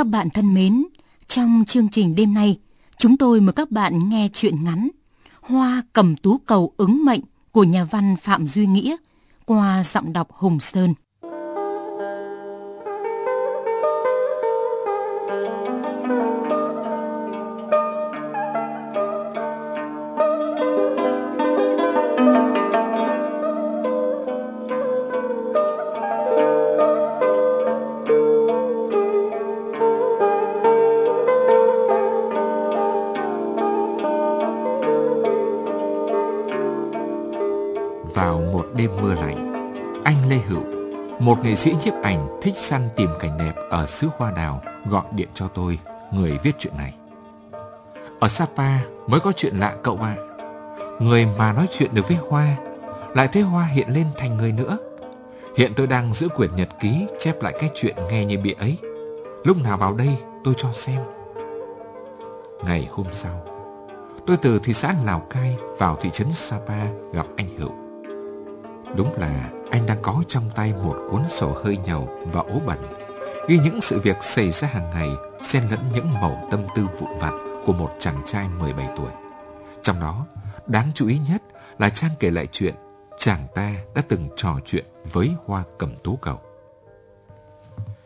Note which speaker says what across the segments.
Speaker 1: Các bạn thân mến, trong chương trình đêm nay, chúng tôi mời các bạn nghe chuyện ngắn Hoa cầm tú cầu ứng mệnh của nhà văn Phạm Duy Nghĩa qua giọng đọc Hùng Sơn.
Speaker 2: Nghệ sĩ nhiếp ảnh thích săn tìm cảnh đẹp ở xứ hoa đào gọi điện cho tôi, người viết chuyện này. Ở Sapa mới có chuyện lạ cậu ạ. Người mà nói chuyện được với hoa, lại thấy hoa hiện lên thành người nữa. Hiện tôi đang giữ quyển nhật ký chép lại cái chuyện nghe như bịa ấy. Lúc nào vào đây tôi cho xem. Ngày hôm sau, tôi từ thị xã Lào Cai vào thị trấn Sapa gặp anh Hữu. Đúng là anh đang có trong tay một cuốn sổ hơi nhầu và ố bẩn, ghi những sự việc xảy ra hàng ngày, xen lẫn những mẩu tâm tư vụn vặt của một chàng trai 17 tuổi. Trong đó, đáng chú ý nhất là Trang kể lại chuyện chàng ta đã từng trò chuyện với Hoa Cẩm Tú Cầu.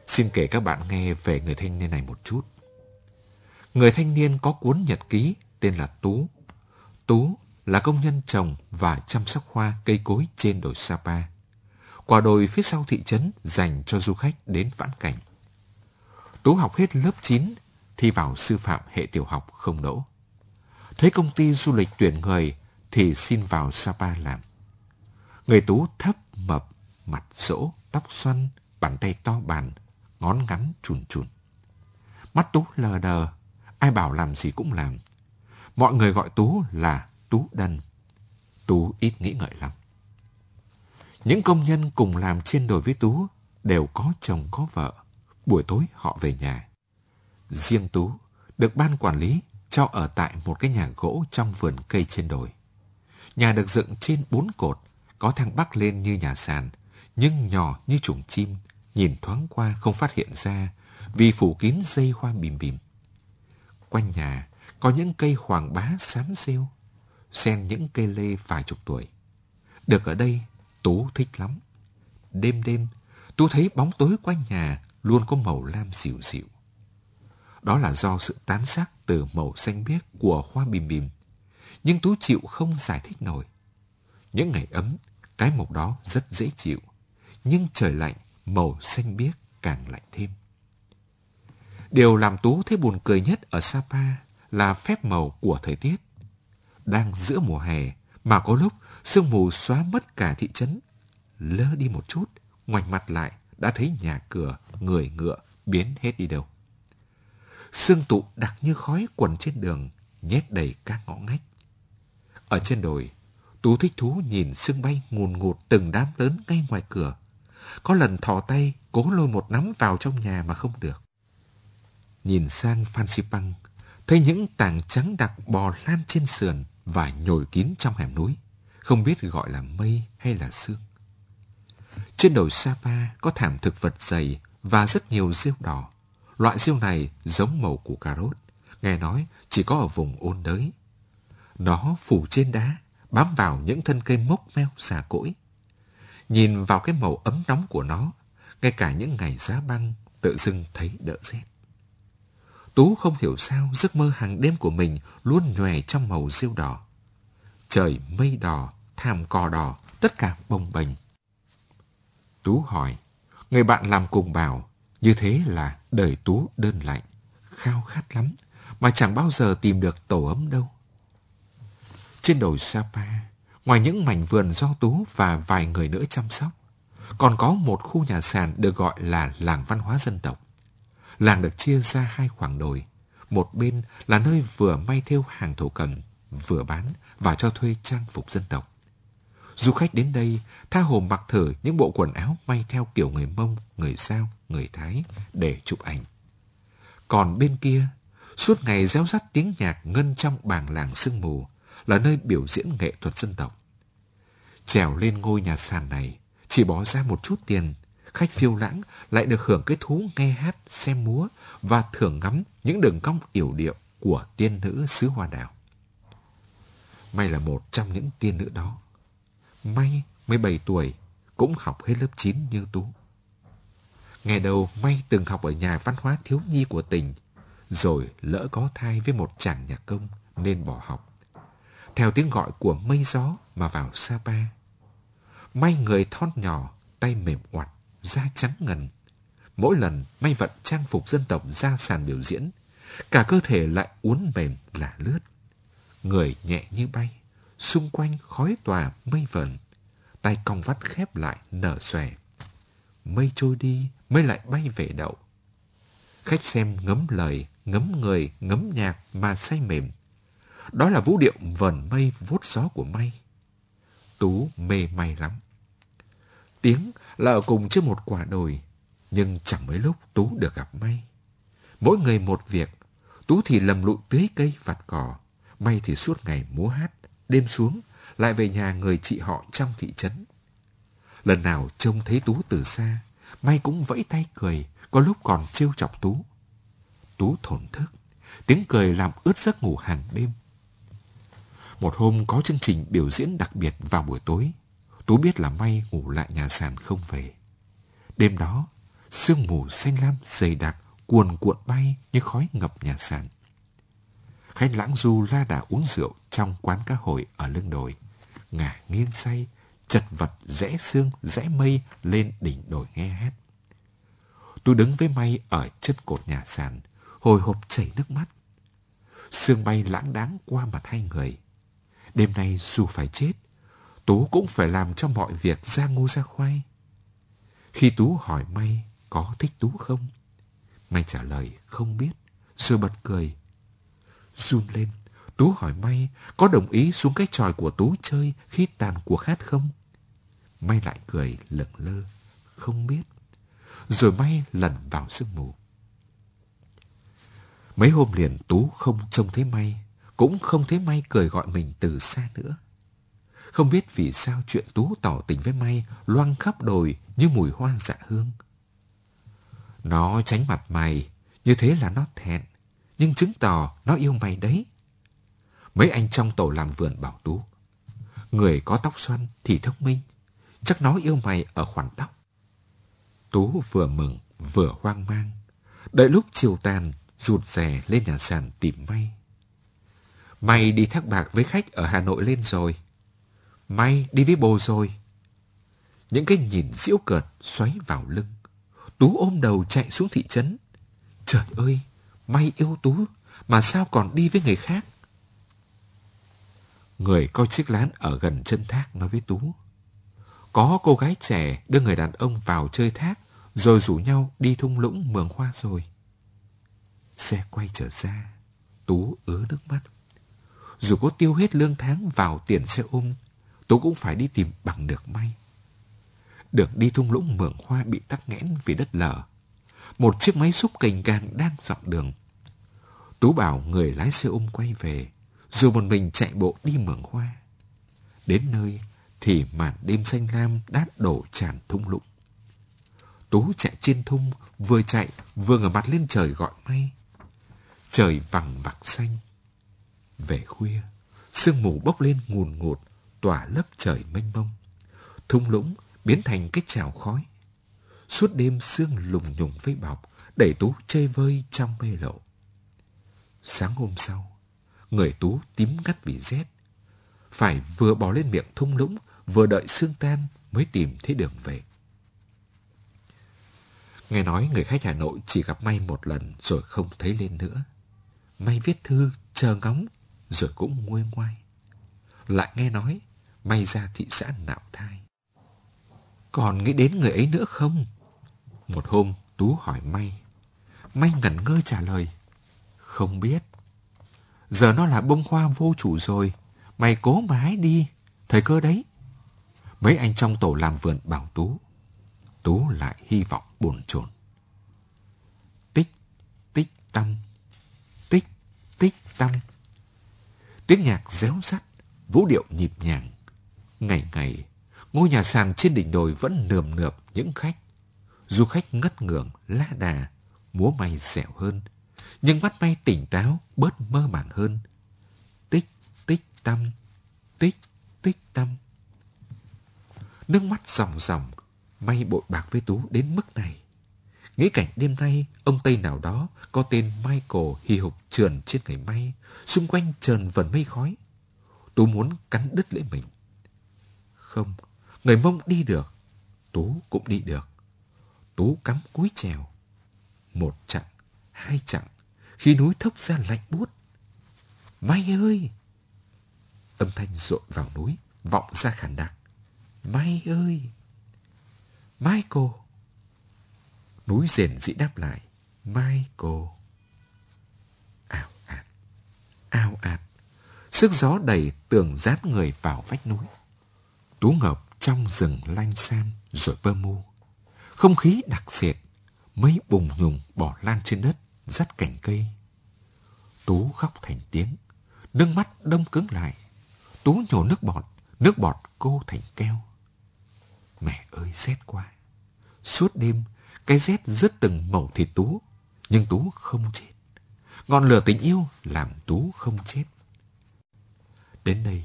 Speaker 2: Xin kể các bạn nghe về người thanh niên này một chút. Người thanh niên có cuốn nhật ký tên là Tú. Tú là công nhân trồng và chăm sóc hoa cây cối trên đồi Sapa. Quả đồi phía sau thị trấn dành cho du khách đến vãn cảnh. Tú học hết lớp 9, thi vào sư phạm hệ tiểu học không đỗ. Thấy công ty du lịch tuyển người thì xin vào Sapa làm. Người Tú thấp, mập, mặt rỗ, tóc xoăn, bàn tay to bàn, ngón ngắn chùn chùn. Mắt Tú lờ đờ, ai bảo làm gì cũng làm. Mọi người gọi Tú là Tú Đần. Tú ít nghĩ ngợi lắm. Những công nhân cùng làm trên đồi với Tú đều có chồng có vợ. Buổi tối họ về nhà. Riêng Tú được ban quản lý cho ở tại một cái nhà gỗ trong vườn cây trên đồi. Nhà được dựng trên bốn cột, có thang bắc lên như nhà sàn, nhưng nhỏ như chuồng chim, nhìn thoáng qua không phát hiện ra vì phủ kín dây hoa bìm bìm. Quanh nhà có những cây hoàng bá xám rêu, xen những cây lê vài chục tuổi. Được ở đây, Tú thích lắm. Đêm đêm, Tú thấy bóng tối quanh nhà luôn có màu lam dịu dịu. Đó là do sự tán sắc từ màu xanh biếc của hoa bìm bìm. Nhưng Tú chịu không giải thích nổi. Những ngày ấm, cái màu đó rất dễ chịu. Nhưng trời lạnh, màu xanh biếc càng lạnh thêm. Điều làm Tú thấy buồn cười nhất ở Sapa là phép màu của thời tiết đang giữa mùa hè mà có lúc sương mù xóa mất cả thị trấn. Lơ đi một chút, ngoảnh mặt lại đã thấy nhà cửa, người ngựa biến hết đi đâu. Sương tụ đặc như khói quần trên đường, nhét đầy các ngõ ngách. Ở trên đồi, Tú thích thú nhìn sương bay ngùn ngụt từng đám lớn ngay ngoài cửa. Có lần thò tay cố lôi một nắm vào trong nhà mà không được. Nhìn sang Phan Xipang, thấy những tảng trắng đặc bò lan trên sườn, và nhồi kín trong hẻm núi, không biết gọi là mây hay là sương. Trên đồi Sapa có thảm thực vật dày và rất nhiều rêu đỏ. Loại rêu này giống màu của cà rốt, nghe nói chỉ có ở vùng ôn đới. Nó phủ trên đá, bám vào những thân cây mốc meo xà cỗi. Nhìn vào cái màu ấm nóng của nó, ngay cả những ngày giá băng tự dưng thấy đỡ rét. Tú không hiểu sao giấc mơ hàng đêm của mình luôn nhòe trong màu rêu đỏ. Trời mây đỏ, thảm cò đỏ, tất cả bồng bềnh. Tú hỏi, người bạn làm cùng bảo, như thế là đời Tú đơn lạnh, khao khát lắm, mà chẳng bao giờ tìm được tổ ấm đâu. Trên đồi Sapa, ngoài những mảnh vườn do Tú và vài người nữa chăm sóc, còn có một khu nhà sàn được gọi là làng văn hóa dân tộc. Làng được chia ra hai khoảng đồi. Một bên là nơi vừa may thêu hàng thổ cầm, vừa bán và cho thuê trang phục dân tộc. Du khách đến đây tha hồ mặc thử những bộ quần áo may theo kiểu người Mông, người Giao, người Thái để chụp ảnh. Còn bên kia, suốt ngày réo rắt tiếng nhạc ngân trong bảng làng sương mù là nơi biểu diễn nghệ thuật dân tộc. Trèo lên ngôi nhà sàn này, chỉ bỏ ra một chút tiền, khách phiêu lãng lại được hưởng cái thú nghe hát, xem múa và thưởng ngắm những đường cong yểu điệu của tiên nữ xứ hoa đào. May là một trong những tiên nữ đó. May 17 tuổi cũng học hết lớp 9 như Tú. Ngày đầu May từng học ở nhà văn hóa thiếu nhi của tỉnh, rồi lỡ có thai với một chàng nhà công nên bỏ học. Theo tiếng gọi của mây gió mà vào Sapa. May người thon nhỏ, tay mềm oặt, da trắng ngần. Mỗi lần May vận trang phục dân tộc ra sàn biểu diễn, cả cơ thể lại uốn mềm là lướt. Người nhẹ như bay, xung quanh khói tòa mây vờn, tay cong vắt khép lại nở xòe. Mây trôi đi, mây lại bay về đậu. Khách xem ngấm lời, ngấm người, ngấm nhạc mà say mềm. Đó là vũ điệu vần mây vuốt gió của mây. Tú mê may lắm. Tiếng là ở cùng trên một quả đồi, nhưng chẳng mấy lúc Tú được gặp May. Mỗi người một việc, Tú thì lầm lụi tưới cây vặt cỏ, May thì suốt ngày múa hát, đêm xuống, lại về nhà người chị họ trong thị trấn. Lần nào trông thấy Tú từ xa, May cũng vẫy tay cười, có lúc còn trêu chọc Tú. Tú thổn thức, tiếng cười làm ướt giấc ngủ hàng đêm. Một hôm có chương trình biểu diễn đặc biệt vào buổi tối, Tú biết là May ngủ lại nhà sàn không về. Đêm đó, sương mù xanh lam dày đặc cuồn cuộn bay như khói ngập nhà sàn. Khách lãng du la đà uống rượu trong quán cá hồi ở lưng đồi. Ngả nghiêng say, chật vật rẽ xương rẽ mây lên đỉnh đồi nghe hát. Tôi đứng với May ở chân cột nhà sàn, hồi hộp chảy nước mắt. Sương bay lãng đáng qua mặt hai người. Đêm nay dù phải chết, Tú cũng phải làm cho mọi việc ra ngu ra khoai. Khi Tú hỏi May có thích Tú không? May trả lời không biết, rồi bật cười. Run lên, Tú hỏi May có đồng ý xuống cái tròi của Tú chơi khi tàn cuộc hát không? May lại cười lợn lơ, không biết. Rồi May lần vào sương mù. Mấy hôm liền Tú không trông thấy May, cũng không thấy May cười gọi mình từ xa nữa. Không biết vì sao chuyện Tú tỏ tình với May loang khắp đồi như mùi hoa dạ hương. Nó tránh mặt mày, như thế là nó thẹn, nhưng chứng tỏ nó yêu mày đấy. Mấy anh trong tổ làm vườn bảo Tú. Người có tóc xoăn thì thông minh, chắc nó yêu mày ở khoản tóc. Tú vừa mừng vừa hoang mang. Đợi lúc chiều tàn, rụt rè lên nhà sàn tìm may. May đi thác bạc với khách ở Hà Nội lên rồi. May đi với bồ rồi. Những cái nhìn diễu cợt xoáy vào lưng. Tú ôm đầu chạy xuống thị trấn. Trời ơi, May yêu Tú, mà sao còn đi với người khác? Người coi chiếc lán ở gần chân thác nói với Tú. Có cô gái trẻ đưa người đàn ông vào chơi thác, rồi rủ nhau đi thung lũng mường hoa rồi. Xe quay trở ra, Tú ứa nước mắt. Dù có tiêu hết lương tháng vào tiền xe ôm, Tú cũng phải đi tìm bằng được may. Đường đi thung lũng mường hoa bị tắc nghẽn vì đất lở. Một chiếc máy xúc cành càng đang dọc đường. Tú bảo người lái xe ôm quay về, rồi một mình chạy bộ đi mường hoa. Đến nơi thì màn đêm xanh lam đã đổ tràn thung lũng. Tú chạy trên thung, vừa chạy vừa ngửa mặt lên trời gọi may. Trời vằng vặc xanh. Về khuya, sương mù bốc lên ngùn ngụt, tỏa lấp trời mênh mông. Thung lũng biến thành cái chảo khói. Suốt đêm sương lùng nhùng với bọc, đẩy Tú chơi vơi trong mê lộ. Sáng hôm sau, người Tú tím ngắt vì rét. Phải vừa bỏ lên miệng thung lũng, vừa đợi sương tan mới tìm thấy đường về. Nghe nói người khách Hà Nội chỉ gặp May một lần rồi không thấy lên nữa. May viết thư, chờ ngóng, rồi cũng nguôi ngoai. Lại nghe nói, May ra thị xã nạo thai. Còn nghĩ đến người ấy nữa không? Một hôm, Tú hỏi May. May ngẩn ngơ trả lời. Không biết. Giờ nó là bông hoa vô chủ rồi. Mày cố mà hái đi. Thời cơ đấy. Mấy anh trong tổ làm vườn bảo Tú. Tú lại hy vọng bồn chồn. Tích, tích tâm. Tích, tích tâm. Tiếng nhạc réo sắt vũ điệu nhịp nhàng. Ngày ngày, ngôi nhà sàn trên đỉnh đồi vẫn nườm nượp những khách. Du khách ngất ngưởng, la đà, múa may dẻo hơn. Nhưng mắt may tỉnh táo, bớt mơ màng hơn. Tích, tích tâm, tích, tích tâm. Nước mắt ròng ròng, may bội bạc với Tú đến mức này. Nghĩ cảnh đêm nay, ông Tây nào đó có tên Michael hì hục trườn trên người may, xung quanh trần vần mây khói. Tú muốn cắn đứt lưỡi mình. Không, người mông đi được, Tú cũng đi được. Tú cắm cúi trèo. Một chặng, hai chặng, khi núi thốc ra lạnh buốt. May ơi! Âm thanh rộn vào núi, vọng ra khản đặc. May ơi! Michael! Núi rền dĩ đáp lại. Michael! Ào ạt, ào ạt. Sức gió đầy tường dán người vào vách núi. Tú ngập trong rừng lanh sam rồi bơ mu. Không khí đặc sệt, mấy bùng nhùng bỏ lan trên đất, dắt cành cây. Tú khóc thành tiếng, nước mắt đông cứng lại. Tú nhổ nước bọt, nước bọt cô thành keo. Mẹ ơi rét quá. Suốt đêm, cái rét rớt từng mẩu thịt Tú, nhưng Tú không chết. Ngọn lửa tình yêu làm Tú không chết. Đến đây,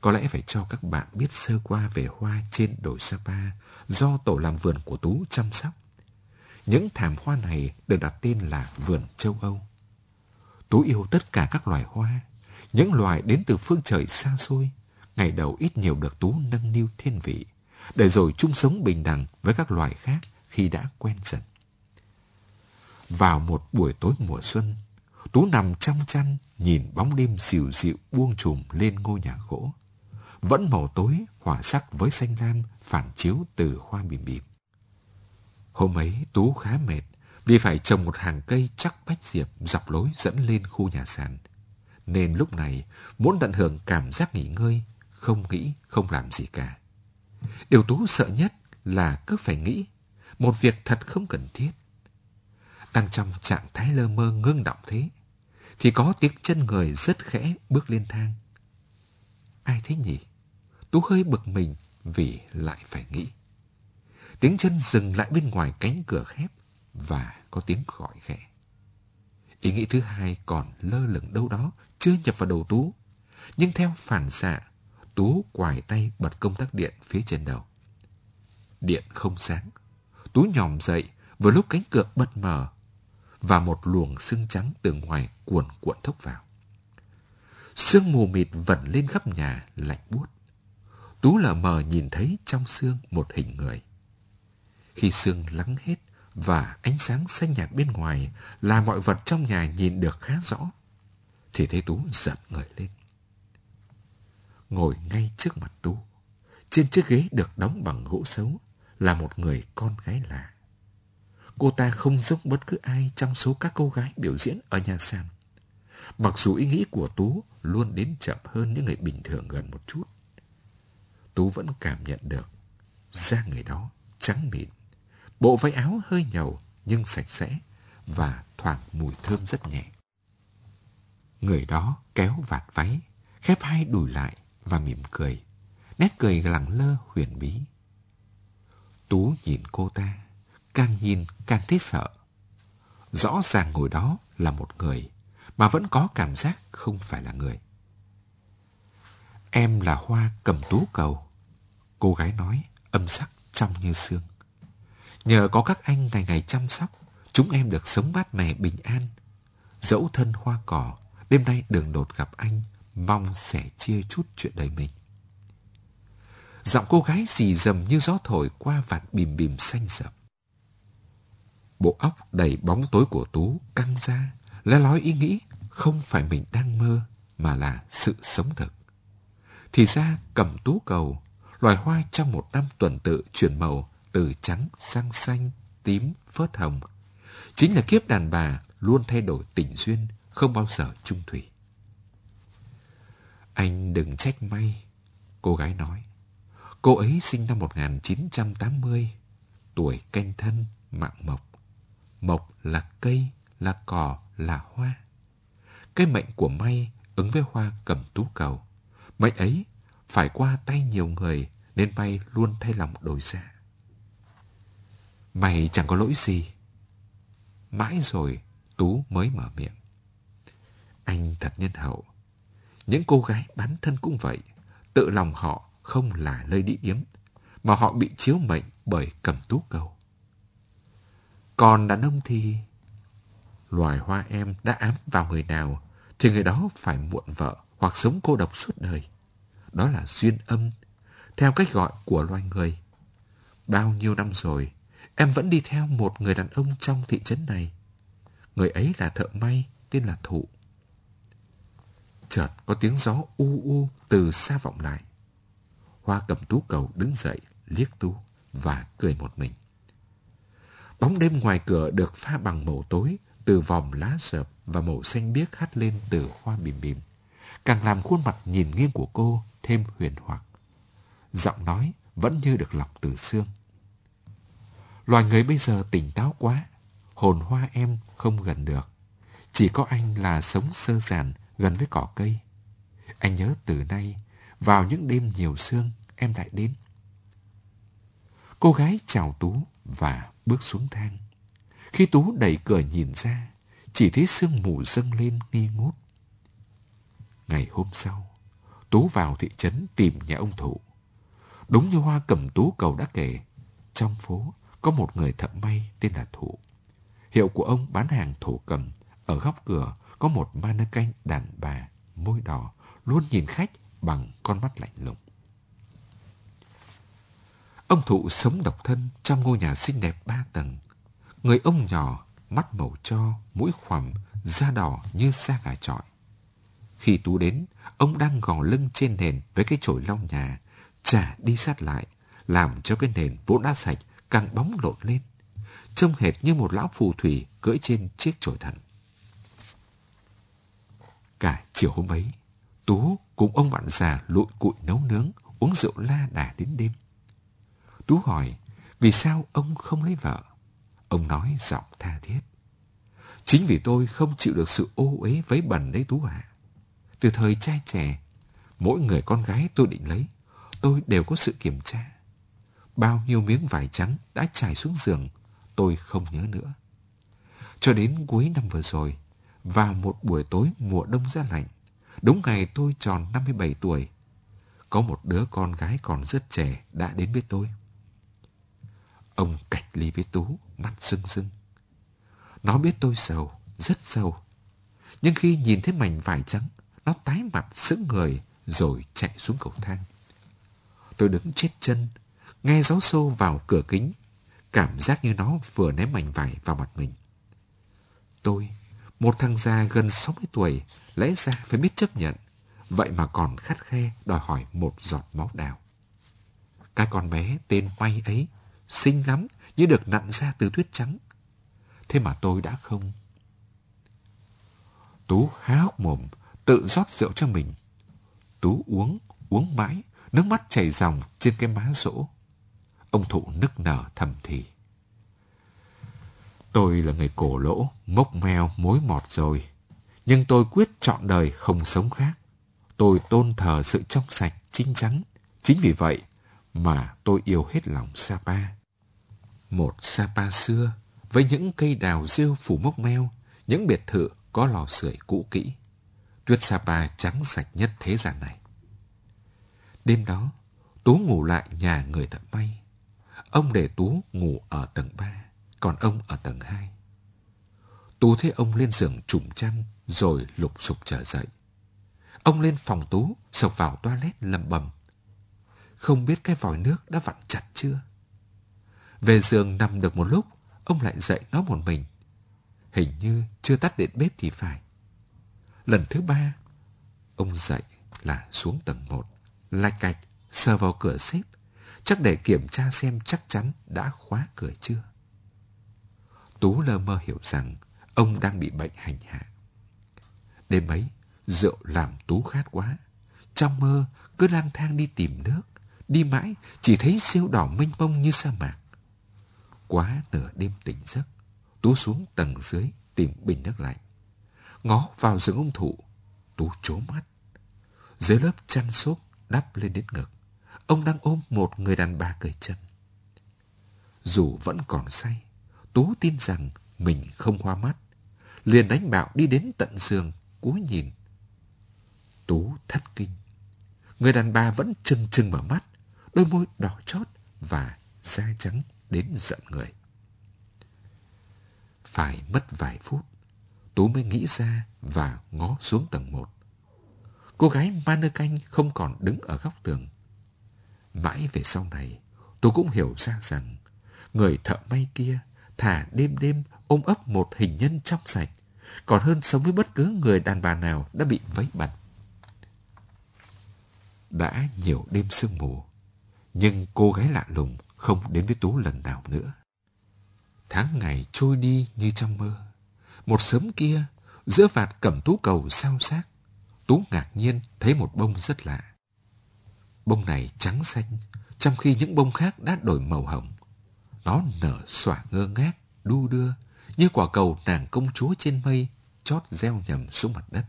Speaker 2: có lẽ phải cho các bạn biết sơ qua về hoa trên đồi Sapa do tổ làm vườn của Tú chăm sóc. Những thảm hoa này được đặt tên là vườn châu Âu. Tú yêu tất cả các loài hoa, những loài đến từ phương trời xa xôi, ngày đầu ít nhiều được Tú nâng niu thiên vị, để rồi chung sống bình đẳng với các loài khác khi đã quen dần. Vào một buổi tối mùa xuân, Tú nằm trong chăn nhìn bóng đêm dịu dịu buông trùm lên ngôi nhà gỗ vẫn màu tối hỏa sắc với xanh lam phản chiếu từ hoa bìm bìm. Hôm ấy Tú khá mệt vì phải trồng một hàng cây chắc bách diệp dọc lối dẫn lên khu nhà sàn. Nên lúc này muốn tận hưởng cảm giác nghỉ ngơi, không nghĩ, không làm gì cả. Điều Tú sợ nhất là cứ phải nghĩ một việc thật không cần thiết. Đang trong trạng thái lơ mơ ngưng động thế, thì có tiếng chân người rất khẽ bước lên thang. Ai thế nhỉ? Tú hơi bực mình vì lại phải nghĩ. Tiếng chân dừng lại bên ngoài cánh cửa khép và có tiếng gọi khẽ. Ý nghĩ thứ hai còn lơ lửng đâu đó, chưa nhập vào đầu Tú. Nhưng theo phản xạ, Tú quài tay bật công tắc điện phía trên đầu. Điện không sáng. Tú nhòm dậy vừa lúc cánh cửa bật mở và một luồng sương trắng từ ngoài cuồn cuộn thốc vào. Sương mù mịt vẩn lên khắp nhà lạnh buốt. Tú lờ mờ nhìn thấy trong xương một hình người. Khi xương lắng hết và ánh sáng xanh nhạt bên ngoài là mọi vật trong nhà nhìn được khá rõ, thì thấy Tú giật người lên. Ngồi ngay trước mặt Tú, trên chiếc ghế được đóng bằng gỗ xấu là một người con gái lạ. Cô ta không giống bất cứ ai trong số các cô gái biểu diễn ở nhà sàn. Mặc dù ý nghĩ của Tú luôn đến chậm hơn những người bình thường gần một chút. Tú vẫn cảm nhận được da người đó trắng mịn, bộ váy áo hơi nhầu nhưng sạch sẽ và thoảng mùi thơm rất nhẹ. Người đó kéo vạt váy, khép hai đùi lại và mỉm cười, nét cười lẳng lơ huyền bí. Tú nhìn cô ta, càng nhìn càng thấy sợ. Rõ ràng ngồi đó là một người, mà vẫn có cảm giác không phải là người. Em là hoa cầm tú cầu. Cô gái nói, âm sắc trong như xương. Nhờ có các anh ngày ngày chăm sóc, chúng em được sống mát mẻ bình an. Dẫu thân hoa cỏ, đêm nay đường đột gặp anh, mong sẽ chia chút chuyện đời mình. Giọng cô gái xì dầm như gió thổi qua vạt bìm bìm xanh rậm. Bộ óc đầy bóng tối của Tú căng ra, le lói ý nghĩ không phải mình đang mơ mà là sự sống thực. Thì ra cẩm tú cầu loài hoa trong một năm tuần tự chuyển màu từ trắng sang xanh, tím, phớt hồng. Chính là kiếp đàn bà luôn thay đổi tình duyên, không bao giờ chung thủy. Anh đừng trách may, cô gái nói. Cô ấy sinh năm 1980, tuổi canh thân, mạng mộc. Mộc là cây, là cỏ, là hoa. Cái mệnh của may ứng với hoa cầm tú cầu. Mệnh ấy phải qua tay nhiều người nên may luôn thay lòng đổi dạ. Mày chẳng có lỗi gì. Mãi rồi Tú mới mở miệng. Anh thật nhân hậu. Những cô gái bán thân cũng vậy. Tự lòng họ không là lời đĩ điếm, mà họ bị chiếu mệnh bởi cầm tú cầu. Còn đàn ông thì... Loài hoa em đã ám vào người nào, thì người đó phải muộn vợ hoặc sống cô độc suốt đời. Đó là duyên âm, theo cách gọi của loài người. Bao nhiêu năm rồi, em vẫn đi theo một người đàn ông trong thị trấn này. Người ấy là thợ may, tên là Thụ. Chợt có tiếng gió u u từ xa vọng lại. Hoa cầm tú cầu đứng dậy, liếc tú và cười một mình. Bóng đêm ngoài cửa được pha bằng màu tối từ vòng lá sợp và màu xanh biếc hắt lên từ hoa bìm bìm. Càng làm khuôn mặt nhìn nghiêng của cô thêm huyền hoặc. Giọng nói vẫn như được lọc từ xương. Loài người bây giờ tỉnh táo quá. Hồn hoa em không gần được. Chỉ có anh là sống sơ giản gần với cỏ cây. Anh nhớ từ nay, vào những đêm nhiều sương, em lại đến. Cô gái chào Tú và bước xuống thang. Khi Tú đẩy cửa nhìn ra, chỉ thấy sương mù dâng lên nghi ngút. Ngày hôm sau, Tú vào thị trấn tìm nhà ông Thụ. Đúng như Hoa cầm Tú cầu đã kể, trong phố có một người thợ may tên là Thụ. Hiệu của ông bán hàng thổ cầm. Ở góc cửa có một ma nơ canh đàn bà, môi đỏ, luôn nhìn khách bằng con mắt lạnh lùng. Ông Thụ sống độc thân trong ngôi nhà xinh đẹp ba tầng. Người ông nhỏ, mắt màu cho, mũi khoằm, da đỏ như da gà trọi. Khi Tú đến, ông đang gò lưng trên nền với cái chổi lau nhà, chả đi sát lại, làm cho cái nền vốn đã sạch càng bóng lộn lên, trông hệt như một lão phù thủy cưỡi trên chiếc chổi thần. Cả chiều hôm ấy, Tú cùng ông bạn già lụi cụi nấu nướng, uống rượu la đà đến đêm. Tú hỏi, vì sao ông không lấy vợ? Ông nói giọng tha thiết. Chính vì tôi không chịu được sự ô uế vấy bẩn đấy Tú ạ. Từ thời trai trẻ, mỗi người con gái tôi định lấy, tôi đều có sự kiểm tra. Bao nhiêu miếng vải trắng đã trải xuống giường, tôi không nhớ nữa. Cho đến cuối năm vừa rồi, vào một buổi tối mùa đông giá lạnh, đúng ngày tôi tròn 57 tuổi, có một đứa con gái còn rất trẻ đã đến với tôi. Ông cạch ly với Tú, mắt sưng sưng. Nó biết tôi giàu, rất giàu. Nhưng khi nhìn thấy mảnh vải trắng, nó tái mặt sững người rồi chạy xuống cầu thang. Tôi đứng chết chân, nghe gió sâu vào cửa kính, cảm giác như nó vừa ném mảnh vải vào mặt mình. Tôi, một thằng già gần 60 tuổi, lẽ ra phải biết chấp nhận, vậy mà còn khắt khe đòi hỏi một giọt máu đào. Cái con bé tên May ấy xinh lắm như được nặn ra từ tuyết trắng. Thế mà tôi đã không. Tú há hốc mồm, tự rót rượu cho mình. Tú uống, uống mãi, nước mắt chảy ròng trên cái má rỗ. Ông thụ nức nở thầm thì. Tôi là người cổ lỗ, mốc meo, mối mọt rồi. Nhưng tôi quyết chọn đời không sống khác. Tôi tôn thờ sự trong sạch, chính chắn. Chính vì vậy mà tôi yêu hết lòng Sapa. Một Sapa xưa, với những cây đào rêu phủ mốc meo, những biệt thự có lò sưởi cũ kỹ. Tuyết Sapa trắng sạch nhất thế gian này. Đêm đó, Tú ngủ lại nhà người thợ may. Ông để Tú ngủ ở tầng 3, còn ông ở tầng 2. Tú thấy ông lên giường trùm chăn rồi lục sục trở dậy. Ông lên phòng Tú, sộc vào toilet lầm bầm. Không biết cái vòi nước đã vặn chặt chưa? Về giường nằm được một lúc, ông lại dậy nói một mình. Hình như chưa tắt điện bếp thì phải. Lần thứ ba, ông dậy là xuống tầng một, lạch cạch, sờ vào cửa xếp, chắc để kiểm tra xem chắc chắn đã khóa cửa chưa. Tú lơ mơ hiểu rằng ông đang bị bệnh hành hạ. Đêm ấy, rượu làm Tú khát quá. Trong mơ, cứ lang thang đi tìm nước. Đi mãi, chỉ thấy siêu đỏ mênh mông như sa mạc. Quá nửa đêm tỉnh giấc, Tú xuống tầng dưới tìm bình nước lạnh. Ngó vào rừng ung thụ, Tú chố mắt. Dưới lớp chăn xốp đắp lên đến ngực, ông đang ôm một người đàn bà cởi chân. Dù vẫn còn say, Tú tin rằng mình không hoa mắt. Liền đánh bạo đi đến tận giường, cúi nhìn. Tú thất kinh. Người đàn bà vẫn trừng trừng mở mắt, đôi môi đỏ chót và da trắng đến giận người. Phải mất vài phút, Tú mới nghĩ ra và ngó xuống tầng một. Cô gái ma canh không còn đứng ở góc tường. Mãi về sau này, tú cũng hiểu ra rằng người thợ may kia thả đêm đêm ôm ấp một hình nhân trong sạch, còn hơn sống với bất cứ người đàn bà nào đã bị vấy bẩn. Đã nhiều đêm sương mù, nhưng cô gái lạ lùng không đến với Tú lần nào nữa. Tháng ngày trôi đi như trong mơ. Một sớm kia, giữa vạt cẩm tú cầu sao xác, Tú ngạc nhiên thấy một bông rất lạ. Bông này trắng xanh, trong khi những bông khác đã đổi màu hồng. Nó nở xỏa ngơ ngác, đu đưa, như quả cầu nàng công chúa trên mây, chót gieo nhầm xuống mặt đất.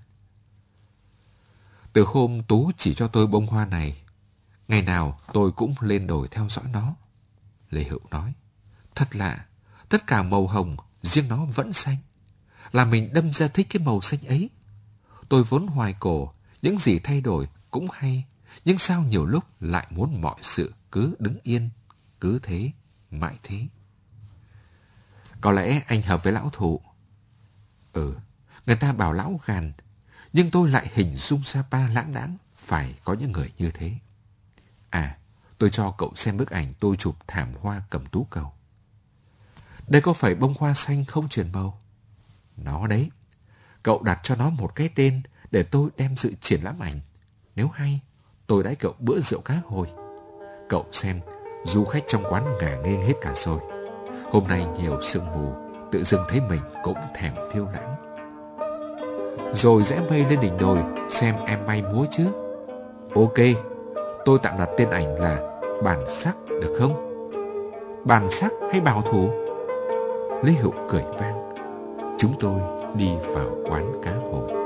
Speaker 2: Từ hôm Tú chỉ cho tôi bông hoa này, ngày nào tôi cũng lên đồi theo dõi nó. Lê Hữu nói, thật lạ, tất cả màu hồng, riêng nó vẫn xanh. Là mình đâm ra thích cái màu xanh ấy. Tôi vốn hoài cổ, những gì thay đổi cũng hay, nhưng sao nhiều lúc lại muốn mọi sự cứ đứng yên, cứ thế, mãi thế. Có lẽ anh hợp với lão thụ. Ừ, người ta bảo lão gàn, nhưng tôi lại hình dung Sapa lãng đãng phải có những người như thế. À, tôi cho cậu xem bức ảnh tôi chụp thảm hoa cầm tú cầu. Đây có phải bông hoa xanh không chuyển màu? Nó đấy. Cậu đặt cho nó một cái tên để tôi đem dự triển lãm ảnh. Nếu hay, tôi đãi cậu bữa rượu cá hồi. Cậu xem, du khách trong quán ngả nghiêng hết cả rồi. Hôm nay nhiều sương mù, tự dưng thấy mình cũng thèm phiêu lãng. Rồi rẽ mây lên đỉnh đồi xem em may múa chứ. Ok, tôi tạm đặt tên ảnh là Bản sắc được không? Bản sắc hay bảo thủ? Lý Hữu cười vang. Chúng tôi đi vào quán cá hồi.